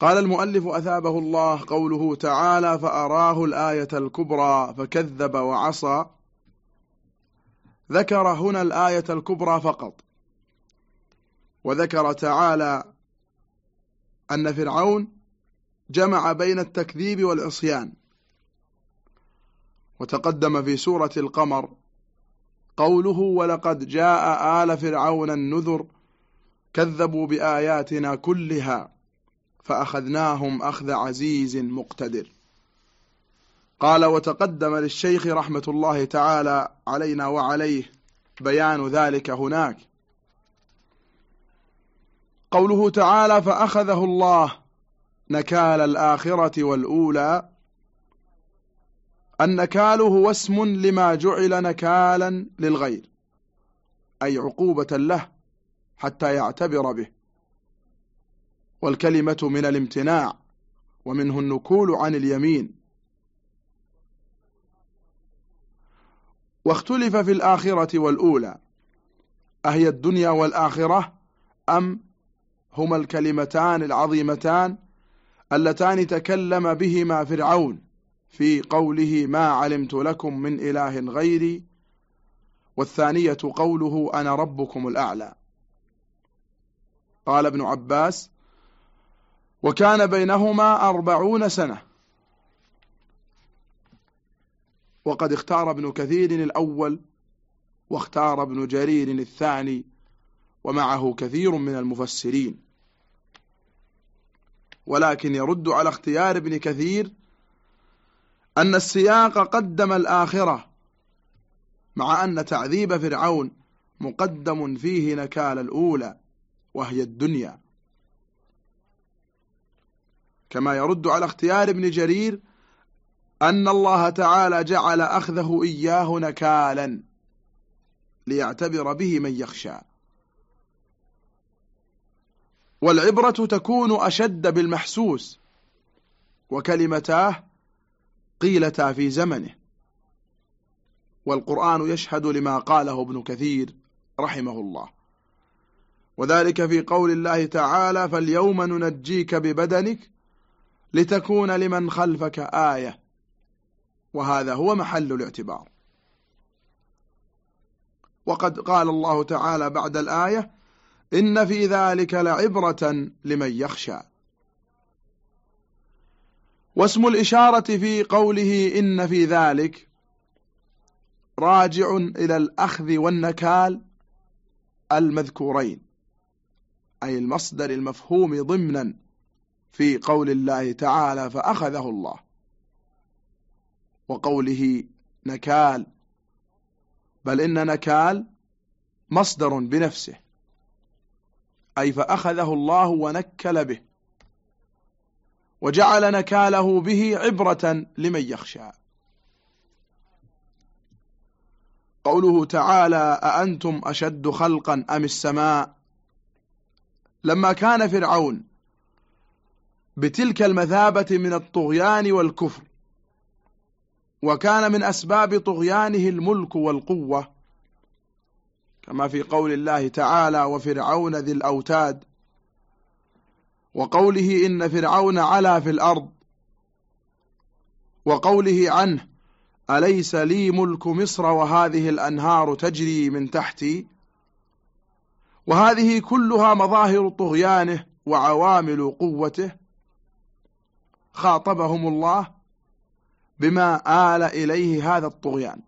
قال المؤلف أثابه الله قوله تعالى فأراه الآية الكبرى فكذب وعصى. ذكر هنا الآية الكبرى فقط. وذكر تعالى أن فرعون جمع بين التكذيب والعصيان. وتقدم في سورة القمر قوله ولقد جاء آل فرعون النذر كذبوا بآياتنا كلها. فأخذناهم أخذ عزيز مقتدر. قال وتقدم للشيخ رحمة الله تعالى علينا وعليه بيان ذلك هناك. قوله تعالى فأخذه الله نكال الآخرة والأولى. النكال هو اسم لما جعل نكالا للغير أي عقوبة له حتى يعتبر به. والكلمة من الامتناع ومنه النكول عن اليمين. واختلف في الآخرة والأولى أهي الدنيا والآخرة أم هما الكلمتان العظيمتان اللتان تكلم بهما فرعون في قوله ما علمت لكم من إله غيري والثانية قوله أنا ربكم الأعلى. قال ابن عباس وكان بينهما أربعون سنة. وقد اختار ابن كثير الأول واختار ابن جرير الثاني ومعه كثير من المفسرين. ولكن يرد على اختيار ابن كثير أن السياق قدم الآخرة مع أن تعذيب فرعون مقدم فيه نكال الأولى وهي الدنيا. كما يرد على اختيار ابن جرير أن الله تعالى جعل أخذه إياه نكالا ليعتبر به من يخشى. والعبرة تكون أشد بالمحسوس وكلمتاه قيلتا في زمنه. والقرآن يشهد لما قاله ابن كثير رحمه الله. وذلك في قول الله تعالى فاليوم ننجيك ببدنك لتكون لمن خلفك آية. وهذا هو محل الاعتبار. وقد قال الله تعالى بعد الآية إن في ذلك لعبرة لمن يخشى. واسم الإشارة في قوله إن في ذلك راجع إلى الأخذ والنكال المذكورين أي المصدر المفهوم ضمنا. في قول الله تعالى فأخذه الله. وقوله نكال بل إن نكال مصدر بنفسه. أي فأخذه الله ونكل به. وجعل نكاله به عبرة لمن يخشى. قوله تعالى أأنتم أشد خلقا أم السماء؟ لما كان فرعون بتلك المثابة من الطغيان والكفر وكان من أسباب طغيانه الملك والقوة كما في قول الله تعالى وفرعون ذي الأوتاد وقوله إن فرعون علا في الأرض وقوله عنه أليس لي ملك مصر وهذه الأنهار تجري من تحتي؟ وهذه كلها مظاهر طغيانه وعوامل قوته خاطبهم الله بما آل إليه هذا الطغيان.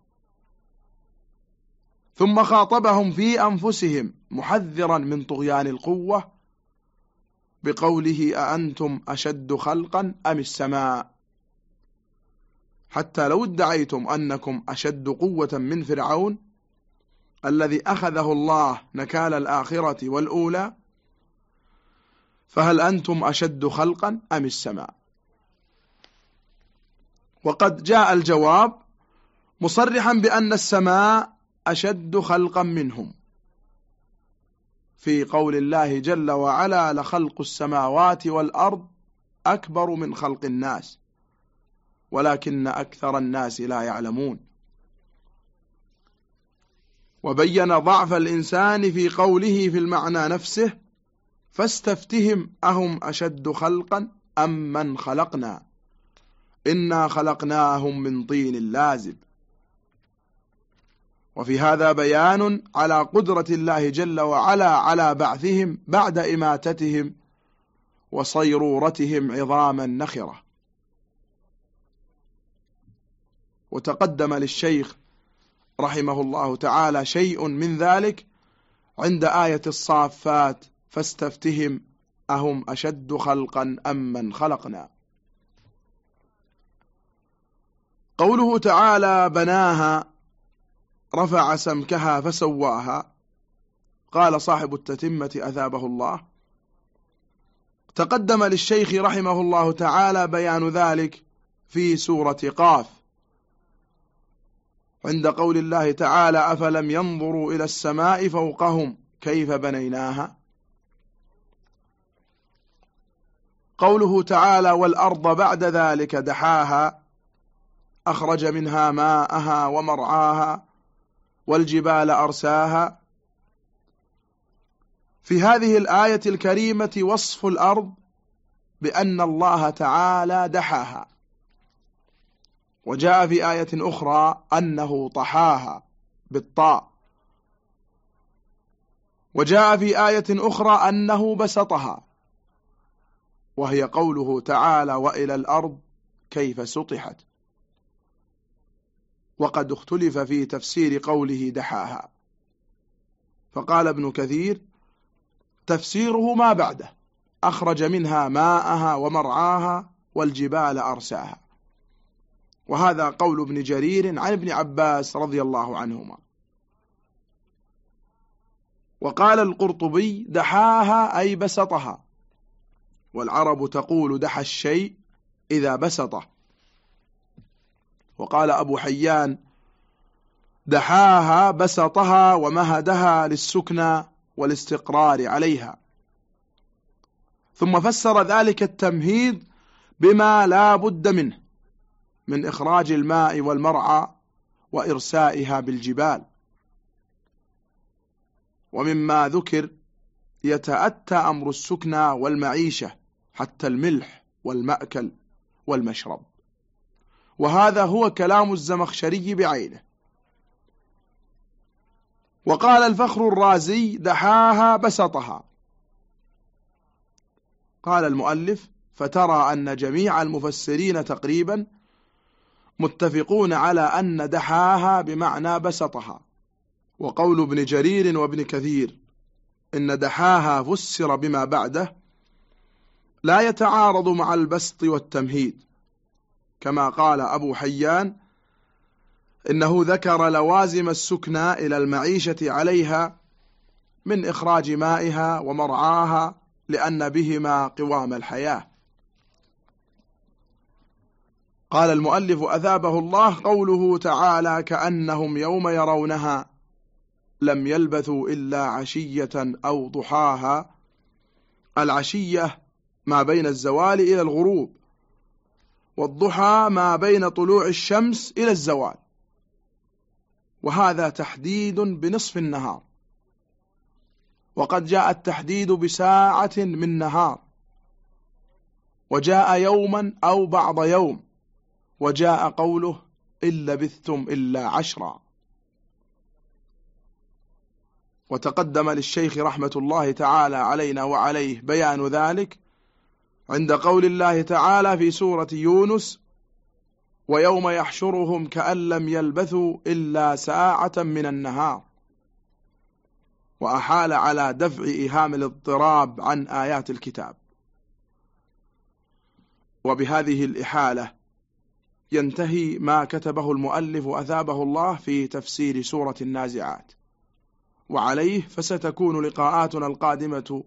ثم خاطبهم في أنفسهم محذرا من طغيان القوة بقوله أأنتم أشد خلقا أم السماء؟ حتى لو ادعيتم أنكم أشد قوة من فرعون الذي أخذه الله نكال الآخرة والأولى فهل أنتم أشد خلقا أم السماء؟ وقد جاء الجواب مصرحا بأن السماء أشد خلقا منهم. في قول الله جل وعلا لخلق السماوات والأرض أكبر من خلق الناس ولكن أكثر الناس لا يعلمون. وبين ضعف الإنسان في قوله في المعنى نفسه فاستفتهم أهم أشد خلقا أم من خلقنا؟ إنا خلقناهم من طين لازب. وفي هذا بيان على قدرة الله جل وعلا على بعثهم بعد إماتتهم وصيرورتهم عظاما نخرة. وتقدم للشيخ رحمه الله تعالى شيء من ذلك عند آية الصافات فاستفتهم أهم أشد خلقا أم من خلقنا؟ قوله تعالى بناها رفع سمكها فسواها قال صاحب التتمة أثابه الله. تقدم للشيخ رحمه الله تعالى بيان ذلك في سورة قاف. عند قول الله تعالى أفلم ينظروا إلى السماء فوقهم كيف بنيناها؟ قوله تعالى والأرض بعد ذلك دحاها. أخرج منها ماءها ومرعاها والجبال أرساها. في هذه الآية الكريمة وصف الأرض بأن الله تعالى دحاها. وجاء في آية أخرى أنه طحاها بالطاء. وجاء في آية أخرى أنه بسطها. وهي قوله تعالى وإلى الأرض كيف سطحت. وقد اختلف في تفسير قوله دحاها. فقال ابن كثير تفسيره ما بعده أخرج منها ماءها ومرعاها والجبال أرساها. وهذا قول ابن جرير عن ابن عباس رضي الله عنهما. وقال القرطبي دحاها أي بسطها. والعرب تقول دحى الشيء إذا بسطه. وقال أبو حيان دحاها بسطها ومهدها للسكنى والاستقرار عليها. ثم فسر ذلك التمهيد بما لا بد منه من إخراج الماء والمرعى وإرسائها بالجبال. ومما ذكر يتأتى أمر السكنى والمعيشة حتى الملح والمأكل والمشرب. وهذا هو كلام الزمخشري بعينه. وقال الفخر الرازي دحاها بسطها. قال المؤلف فترى أن جميع المفسرين تقريبا متفقون على أن دحاها بمعنى بسطها. وقول ابن جرير وابن كثير إن دحاها فسر بما بعده لا يتعارض مع البسط والتمهيد. كما قال أبو حيان إنه ذكر لوازم السكنى إلى المعيشة عليها من إخراج مائها ومرعاها لأن بهما قوام الحياة. قال المؤلف أثابه الله قوله تعالى كأنهم يوم يرونها لم يلبثوا إلا عشية أو ضحاها. العشية ما بين الزوال إلى الغروب. والضحى ما بين طلوع الشمس إلى الزوال. وهذا تحديد بنصف النهار. وقد جاء التحديد بساعة من نهار. وجاء يوما أو بعض يوم. وجاء قوله إن لبثتم إلا عشرا. وتقدم للشيخ رحمة الله تعالى علينا وعليه بيان ذلك. عند قول الله تعالى في سورة يونس ويوم يحشرهم كأن لم يلبثوا إلا ساعة من النهار. وأحال على دفع إيهام الاضطراب عن آيات الكتاب. وبهذه الإحالة ينتهي ما كتبه المؤلف أثابه الله في تفسير سورة النازعات. وعليه فستكون لقاءاتنا القادمة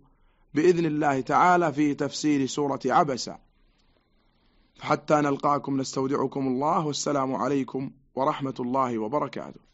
بإذن الله تعالى في تفسير سورة عبسة. فحتى نلقاكم نستودعكم الله والسلام عليكم ورحمة الله وبركاته.